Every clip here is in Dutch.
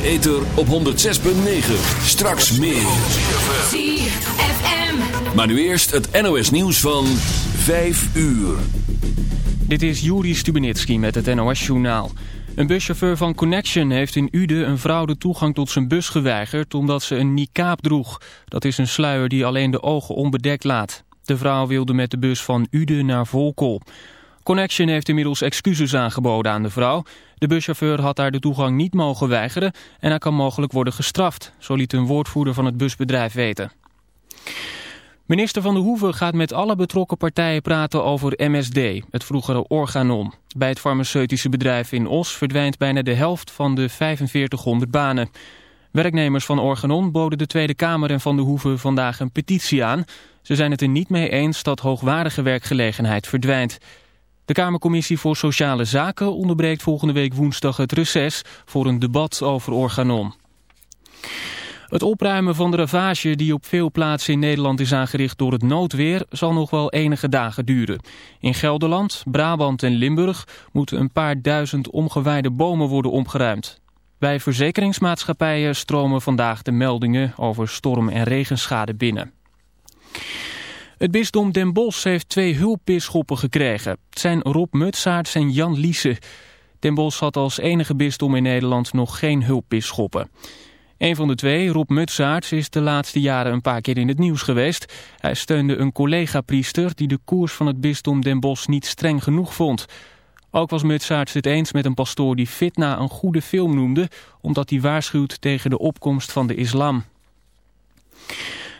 de ether op 106.9. Straks meer. ZFM. Maar nu eerst het NOS nieuws van 5 uur. Dit is Juri Stubenitski met het NOS-journaal. Een buschauffeur van Connection heeft in Uden een vrouw de toegang tot zijn bus geweigerd... omdat ze een niqab droeg. Dat is een sluier die alleen de ogen onbedekt laat. De vrouw wilde met de bus van Uden naar Volkel. Connection heeft inmiddels excuses aangeboden aan de vrouw. De buschauffeur had haar de toegang niet mogen weigeren... en hij kan mogelijk worden gestraft, zo liet een woordvoerder van het busbedrijf weten. Minister Van der Hoeven gaat met alle betrokken partijen praten over MSD, het vroegere Organon. Bij het farmaceutische bedrijf in Os verdwijnt bijna de helft van de 4500 banen. Werknemers van Organon boden de Tweede Kamer en Van der Hoeven vandaag een petitie aan. Ze zijn het er niet mee eens dat hoogwaardige werkgelegenheid verdwijnt. De Kamercommissie voor Sociale Zaken onderbreekt volgende week woensdag het reces voor een debat over Organon. Het opruimen van de ravage die op veel plaatsen in Nederland is aangericht door het noodweer zal nog wel enige dagen duren. In Gelderland, Brabant en Limburg moeten een paar duizend omgewaaide bomen worden omgeruimd. Bij verzekeringsmaatschappijen stromen vandaag de meldingen over storm- en regenschade binnen. Het bisdom Den Bosch heeft twee hulpbisschoppen gekregen. Het zijn Rob Mutsaerts en Jan Liese. Den Bosch had als enige bisdom in Nederland nog geen hulpbisschoppen. Een van de twee, Rob Mutsaerts, is de laatste jaren een paar keer in het nieuws geweest. Hij steunde een collega-priester die de koers van het bisdom Den Bosch niet streng genoeg vond. Ook was Mutsaerts het eens met een pastoor die Fitna een goede film noemde... omdat hij waarschuwt tegen de opkomst van de islam.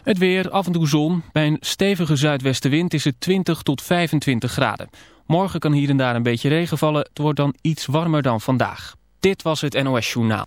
Het weer, af en toe zon. Bij een stevige zuidwestenwind is het 20 tot 25 graden. Morgen kan hier en daar een beetje regen vallen. Het wordt dan iets warmer dan vandaag. Dit was het NOS Journaal.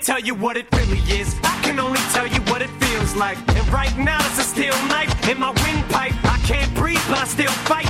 tell you what it really is. I can only tell you what it feels like. And right now it's a steel knife in my windpipe. I can't breathe, but I still fight.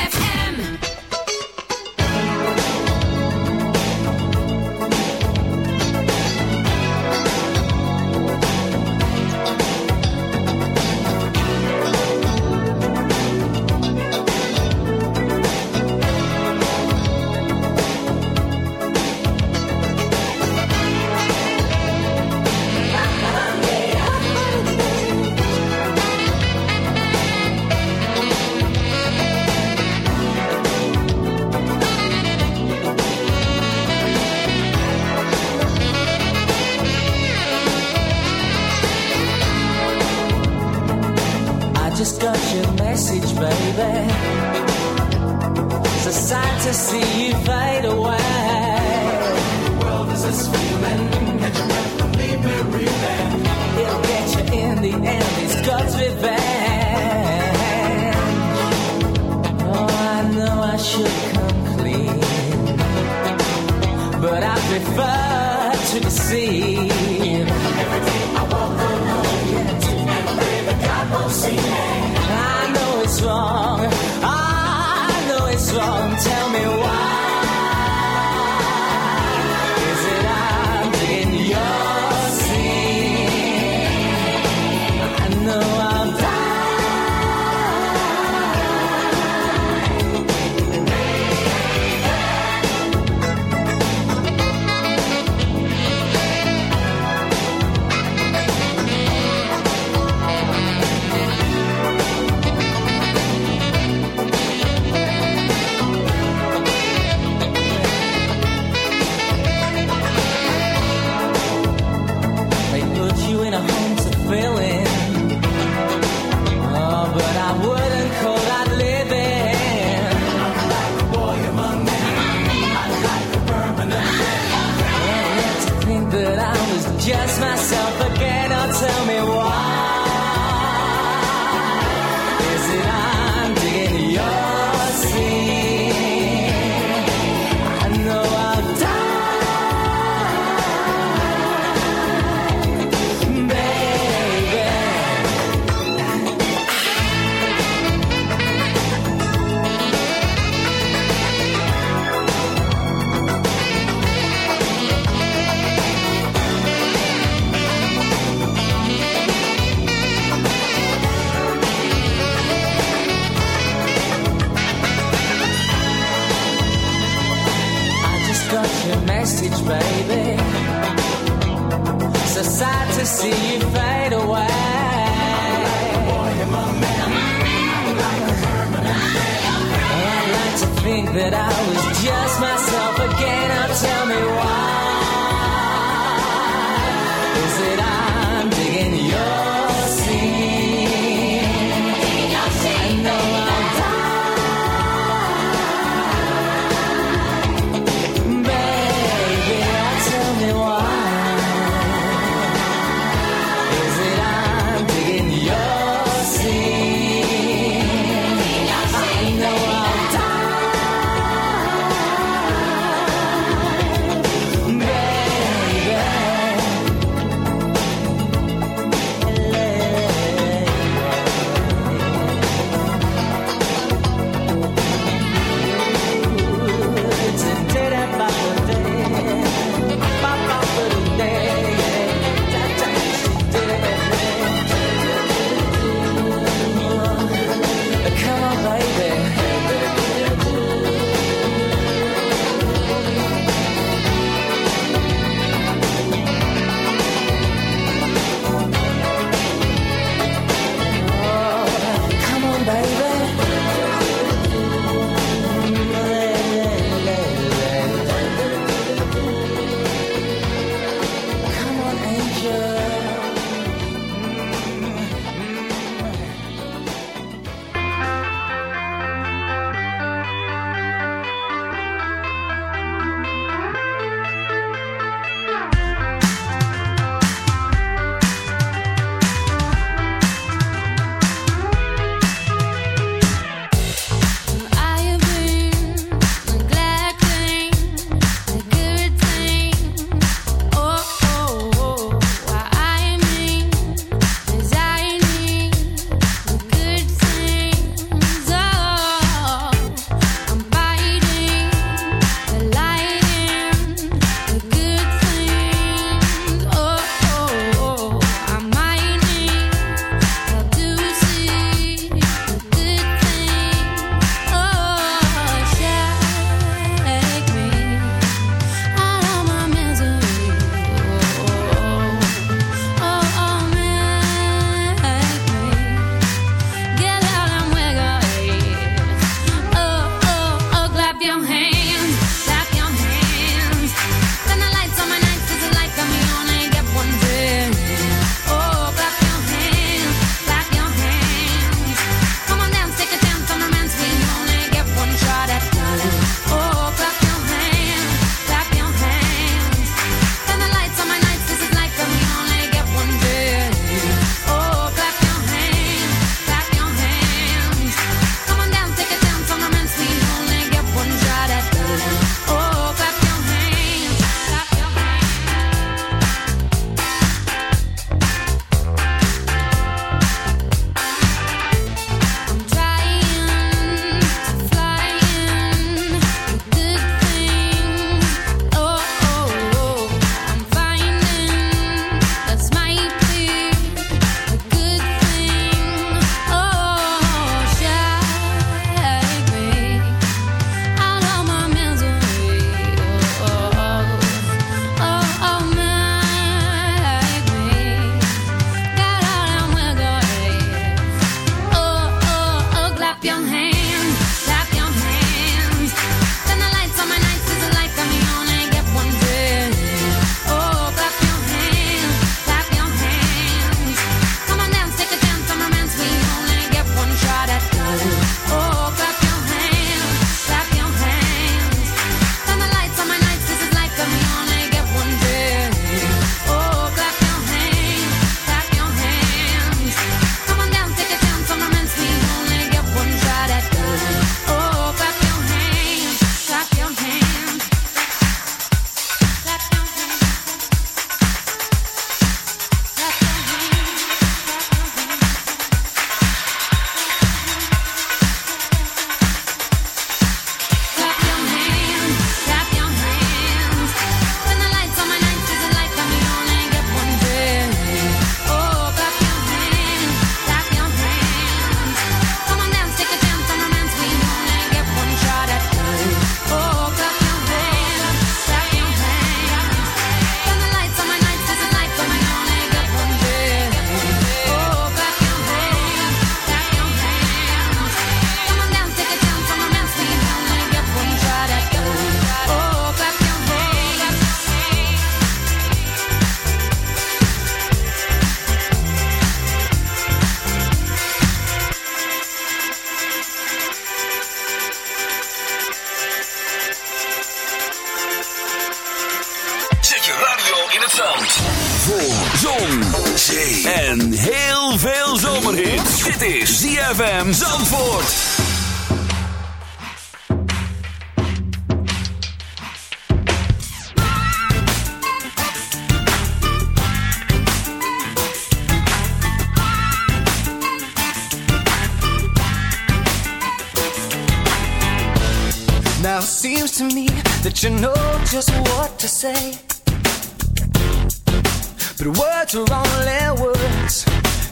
to only words.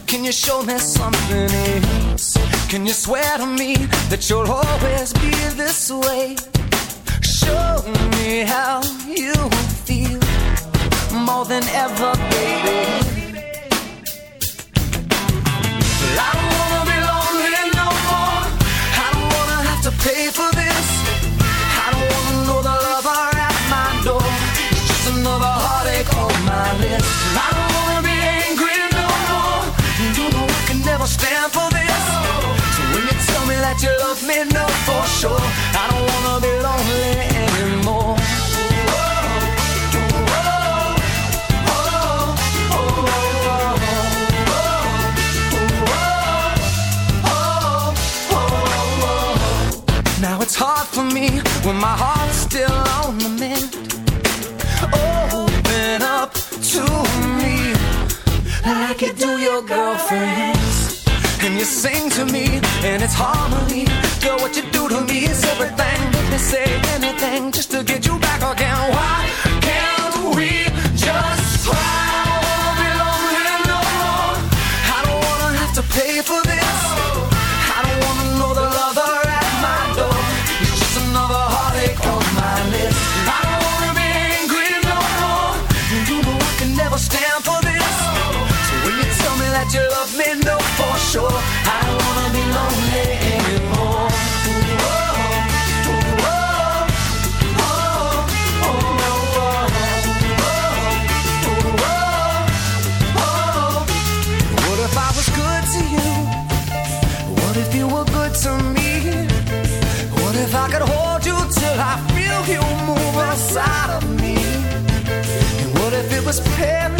Can you show me something else? Can you swear to me that you'll always be this way? Show me how you feel more than ever, baby. I don't wanna be lonely no more. I don't wanna have to pay for this. I don't wanna know the lover at my door. It's just another heartache on my list. that you love me, no, for sure. I don't wanna be lonely anymore. Now it's hard for me when my heart sing to me, and it's harmony. Girl, what you do to me is everything. Let me say anything just to get. was paranoid.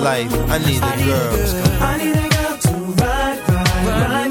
life. I need a girl. I need a girl to ride, ride, ride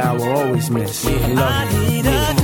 I will always miss. I love you.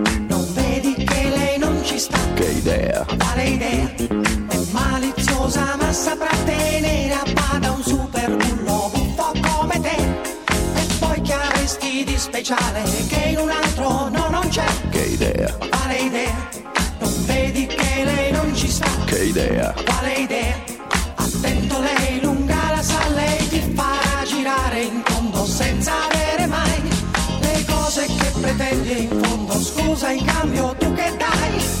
che idea. Vale idea, è maliziosa ma saprà tenere a bada un super bullo po' come te. E poi che avresti di speciale che in un altro no non c'è. Che idea, vale idea, non vedi che lei non ci sta. Che idea, vale idea, attento lei lunga la sala lei ti farà girare in fondo senza avere mai le cose che pretendi in fondo. Scusa in cambio tu che dai?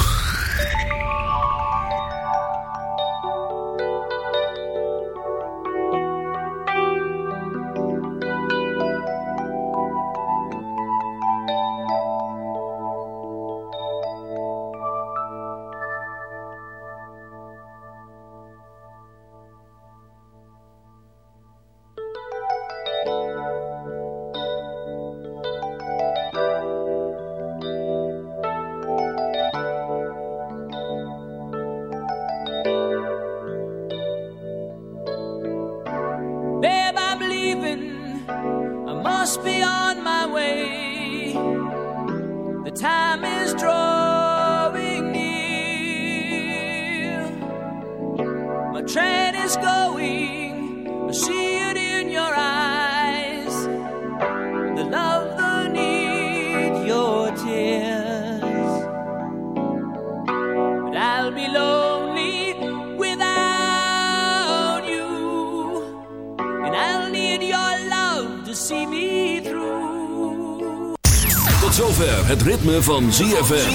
ZFM.